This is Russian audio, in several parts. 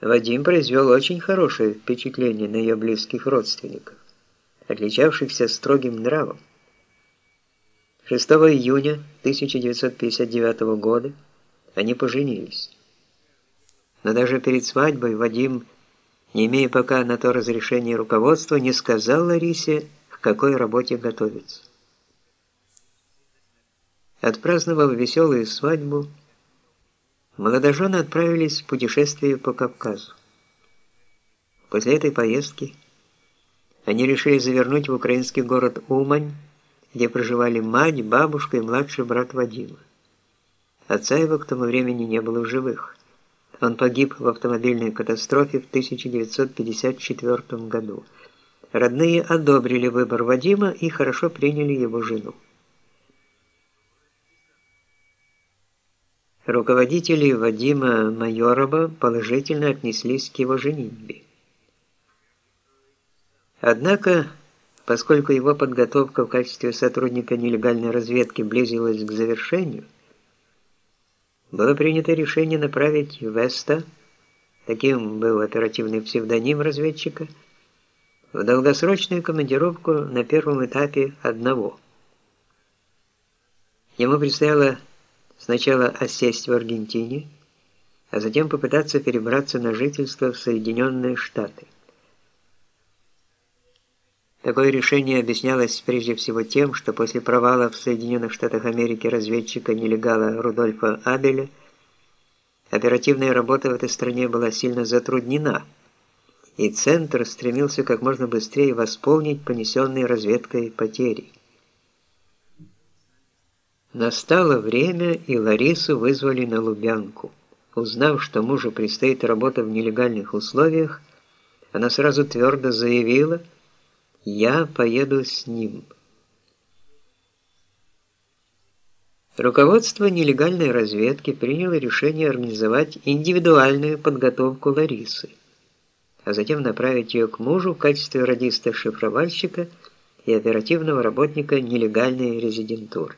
Вадим произвел очень хорошее впечатление на ее близких родственников, отличавшихся строгим нравом. 6 июня 1959 года они поженились. Но даже перед свадьбой Вадим, не имея пока на то разрешения руководства, не сказал Ларисе, к какой работе готовится. Отпраздновав веселую свадьбу, молодожены отправились в путешествие по Кавказу. После этой поездки они решили завернуть в украинский город Умань, где проживали мать, бабушка и младший брат Вадима. Отца его к тому времени не было в живых. Он погиб в автомобильной катастрофе в 1954 году. Родные одобрили выбор Вадима и хорошо приняли его жену. Руководители Вадима Майорова положительно отнеслись к его женитьбе. Однако Поскольку его подготовка в качестве сотрудника нелегальной разведки близилась к завершению, было принято решение направить Веста, таким был оперативный псевдоним разведчика, в долгосрочную командировку на первом этапе одного. Ему предстояло сначала осесть в Аргентине, а затем попытаться перебраться на жительство в Соединенные Штаты. Такое решение объяснялось прежде всего тем, что после провала в Соединенных Штатах Америки разведчика-нелегала Рудольфа Абеля оперативная работа в этой стране была сильно затруднена, и Центр стремился как можно быстрее восполнить понесенные разведкой потери. Настало время, и Ларису вызвали на Лубянку. Узнав, что мужу предстоит работа в нелегальных условиях, она сразу твердо заявила – я поеду с ним. Руководство нелегальной разведки приняло решение организовать индивидуальную подготовку Ларисы, а затем направить ее к мужу в качестве радиста-шифровальщика и оперативного работника нелегальной резидентуры.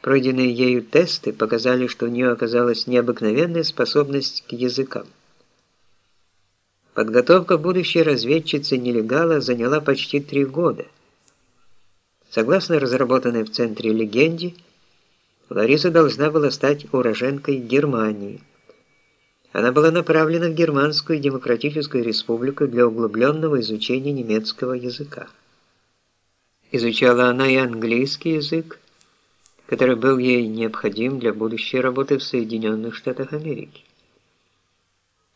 Пройденные ею тесты показали, что у нее оказалась необыкновенная способность к языкам. Подготовка будущей разведчицы-нелегала заняла почти три года. Согласно разработанной в Центре легенде, Лариса должна была стать уроженкой Германии. Она была направлена в Германскую Демократическую Республику для углубленного изучения немецкого языка. Изучала она и английский язык, который был ей необходим для будущей работы в Соединенных Штатах Америки.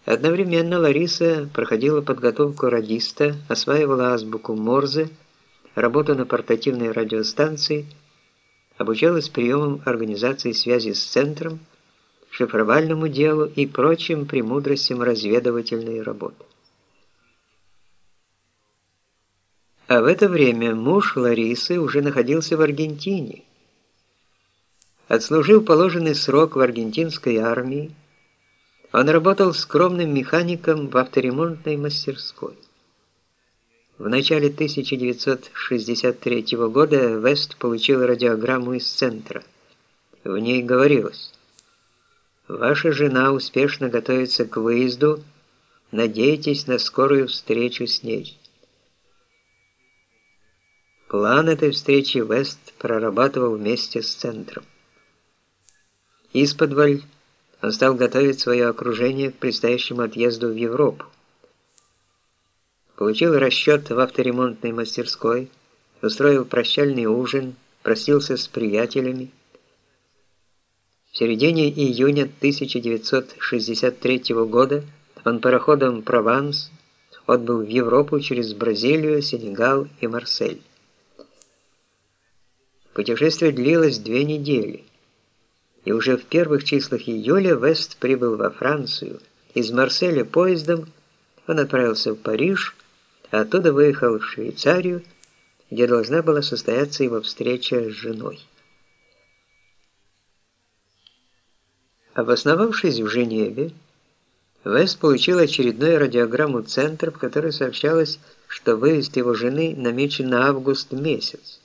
Одновременно Лариса проходила подготовку радиста, осваивала азбуку Морзе, работу на портативной радиостанции, обучалась приемам организации связи с центром, шифровальному делу и прочим премудростям разведывательной работы. А в это время муж Ларисы уже находился в Аргентине. Отслужив положенный срок в аргентинской армии, он работал скромным механиком в авторемонтной мастерской. В начале 1963 года Вест получил радиограмму из центра. В ней говорилось «Ваша жена успешно готовится к выезду, надейтесь на скорую встречу с ней». План этой встречи Вест прорабатывал вместе с центром. Исподволь он стал готовить свое окружение к предстоящему отъезду в Европу. Получил расчет в авторемонтной мастерской, устроил прощальный ужин, простился с приятелями. В середине июня 1963 года он пароходом «Прованс» отбыл в Европу через Бразилию, Сенегал и Марсель. Путешествие длилось две недели и уже в первых числах июля Вест прибыл во Францию. Из Марселя поездом он отправился в Париж, а оттуда выехал в Швейцарию, где должна была состояться его встреча с женой. Обосновавшись в Женеве, Вест получил очередную радиограмму центра, в которой сообщалось, что выезд его жены намечен на август месяц.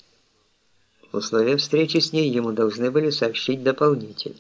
Условия встречи с ней ему должны были сообщить дополнительно.